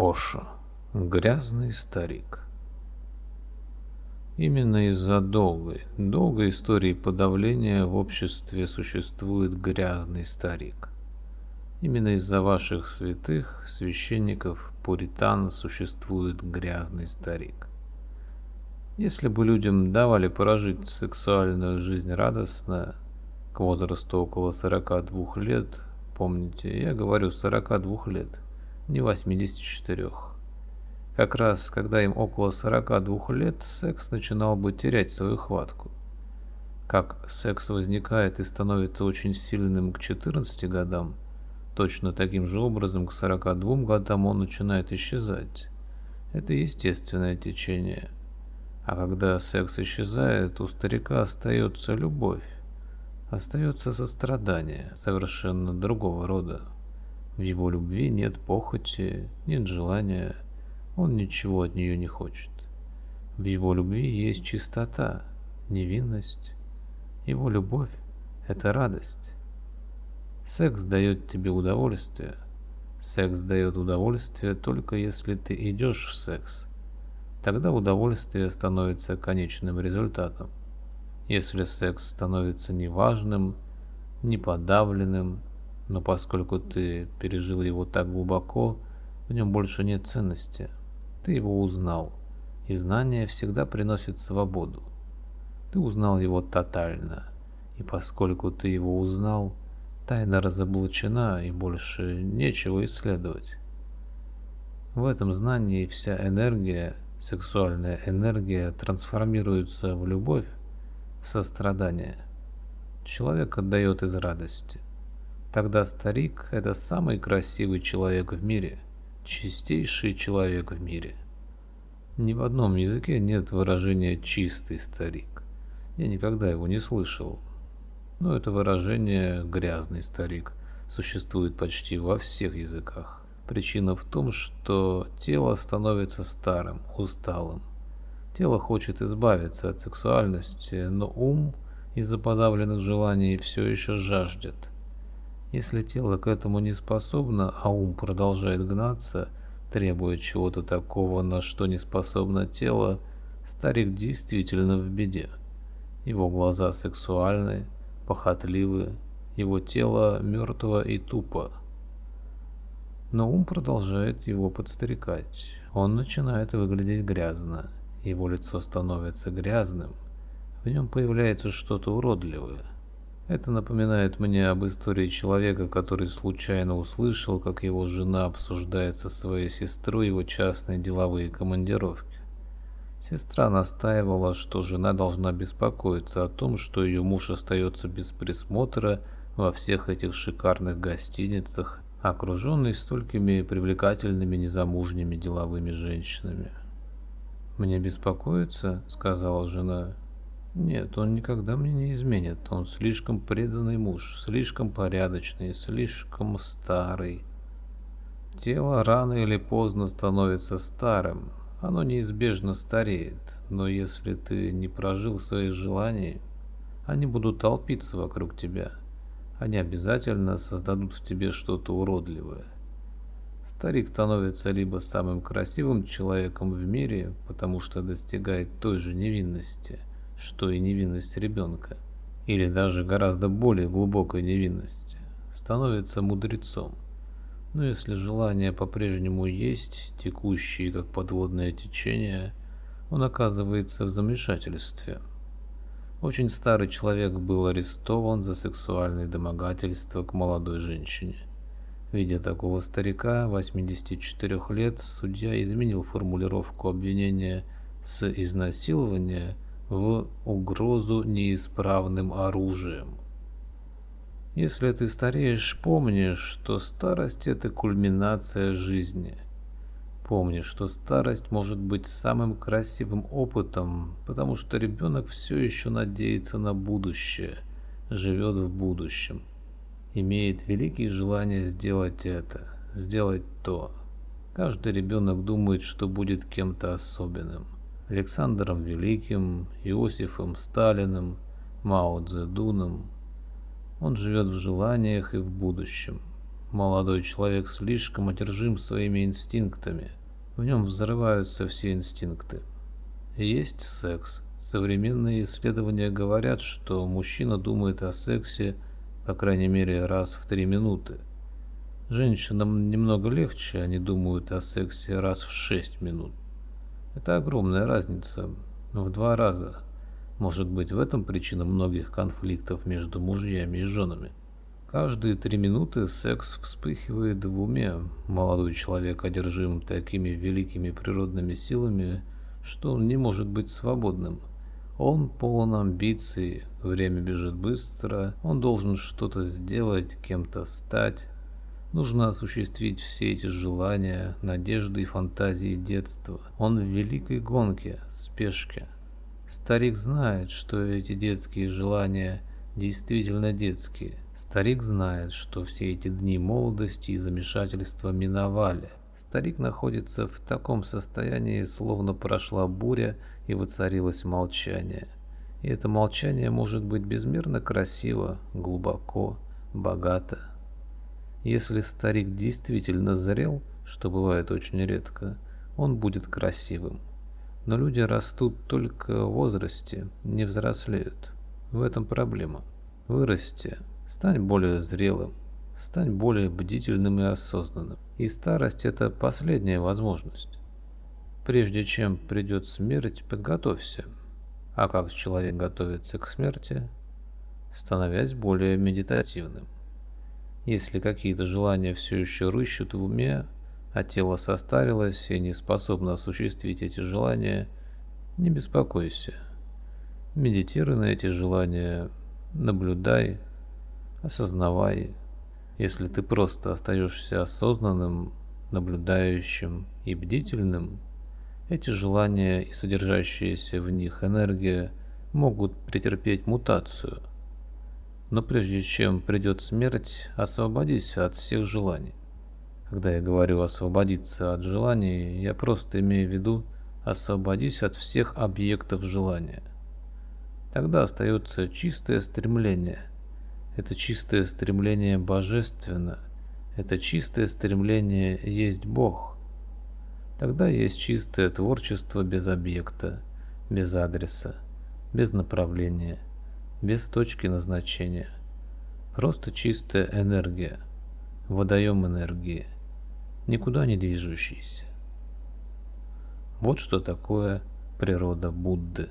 Ошо. Грязный старик. Именно из-за долгой, долгой истории подавления в обществе существует грязный старик. Именно из-за ваших святых, священников, пуритан существует грязный старик. Если бы людям давали прожить сексуальную жизнь радостно, к возрасту около 42 лет, помните, я говорю 42 лет – не 84. Как раз, когда им около 42 лет, секс начинал бы терять свою хватку. Как секс возникает и становится очень сильным к 14 годам, точно таким же образом к 42 годам он начинает исчезать. Это естественное течение. А когда секс исчезает, у старика остается любовь, остается сострадание совершенно другого рода. В его любви нет похоти, нет желания, он ничего от нее не хочет. В его любви есть чистота, невинность. Его любовь – это радость. Секс дает тебе удовольствие. Секс дает удовольствие только если ты идешь в секс. Тогда удовольствие становится конечным результатом. Если секс становится неважным, неподавленным, но поскольку ты пережил его так глубоко, в нем больше нет ценности. Ты его узнал, и знание всегда приносит свободу. Ты узнал его тотально, и поскольку ты его узнал, тайна разоблачена и больше нечего исследовать. В этом знании вся энергия, сексуальная энергия трансформируется в любовь, в сострадание. Человек отдает из радости. Тогда старик – это самый красивый человек в мире, чистейший человек в мире. Ни в одном языке нет выражения «чистый старик». Я никогда его не слышал. Но это выражение «грязный старик» существует почти во всех языках. Причина в том, что тело становится старым, усталым. Тело хочет избавиться от сексуальности, но ум из-за подавленных желаний все еще жаждет – если тело к этому не способно, а ум продолжает гнаться, требуя чего-то такого, на что не способно тело, старик действительно в беде. Его глаза сексуальны, похотливы, его тело мертво и тупо. Но ум продолжает его подстрекать. Он начинает выглядеть грязно. Его лицо становится грязным. В нем появляется что-то уродливое. Это напоминает мне об истории человека, который случайно услышал, как его жена обсуждает со своей сестрой его частные деловые командировки. Сестра настаивала, что жена должна беспокоиться о том, что ее муж остается без присмотра во всех этих шикарных гостиницах, окруженный столькими привлекательными незамужними деловыми женщинами. «Мне беспокоиться?» — сказала жена. Нет, он никогда мне не изменит. Он слишком преданный муж, слишком порядочный, слишком старый. Тело рано или поздно становится старым. Оно неизбежно стареет. Но если ты не прожил своих желаний, они будут толпиться вокруг тебя. Они обязательно создадут в тебе что-то уродливое. Старик становится либо самым красивым человеком в мире, потому что достигает той же невинности – что и невинность ребенка, или даже гораздо более глубокой невинности, становится мудрецом. Но если желание по-прежнему есть, текущие как подводное течение, он оказывается в замешательстве. Очень старый человек был арестован за сексуальное домогательство к молодой женщине. Видя такого старика, 84 лет, судья изменил формулировку обвинения с изнасилования – в угрозу неисправным оружием. Если ты стареешь, помни, что старость – это кульминация жизни. Помни, что старость может быть самым красивым опытом, потому что ребенок все еще надеется на будущее, живет в будущем, имеет великие желания сделать это, сделать то. Каждый ребенок думает, что будет кем-то особенным – Александром Великим, Иосифом Сталиным, Мао Цзэдуном. Он живет в желаниях и в будущем. Молодой человек слишком одержим своими инстинктами. В нем взрываются все инстинкты. Есть секс. Современные исследования говорят, что мужчина думает о сексе по крайней мере раз в три минуты. Женщинам немного легче, они думают о сексе раз в шесть минут. Это огромная разница, в два раза. Может быть, в этом причина многих конфликтов между мужьями и женами. Каждые три минуты секс вспыхивает в уме. Молодой человек одержим такими великими природными силами, что он не может быть свободным. Он полон амбиций, время бежит быстро, он должен что-то сделать, кем-то стать. Нужно осуществить все эти желания, надежды и фантазии детства. Он в великой гонке, спешке. Старик знает, что эти детские желания действительно детские – Старик знает, что все эти дни молодости и замешательства миновали. Старик находится в таком состоянии, словно прошла буря и воцарилось молчание. И это молчание может быть безмерно красиво, глубоко, богато. Если старик действительно зрел, что бывает очень редко, он будет красивым. Но люди растут только в возрасте, не взрослеют. В этом проблема. Вырасти Стань более зрелым, стань более бдительным и осознанным. И старость – это последняя возможность. Прежде чем придет смерть, подготовься. А как человек готовится к смерти? Становясь более медитативным. Если какие-то желания все еще рыщут в уме, а тело состарилось и не способно осуществить эти желания, не беспокойся. Медитируй на эти желания, наблюдай, осознавай, если ты просто остаешься осознанным, наблюдающим и бдительным, эти желания и содержащаяся в них энергия могут претерпеть мутацию. Но прежде чем придет смерть, освободись от всех желаний. Когда я говорю освободиться от желаний, я просто имею в виду освободись от всех объектов желания. Тогда остается чистое стремление – это чистое стремление божественно, это чистое стремление есть Бог. Тогда есть чистое творчество без объекта, без адреса, без направления, без точки назначения. Просто чистая энергия, водоем энергии, никуда не движущийся. Вот что такое природа Будды.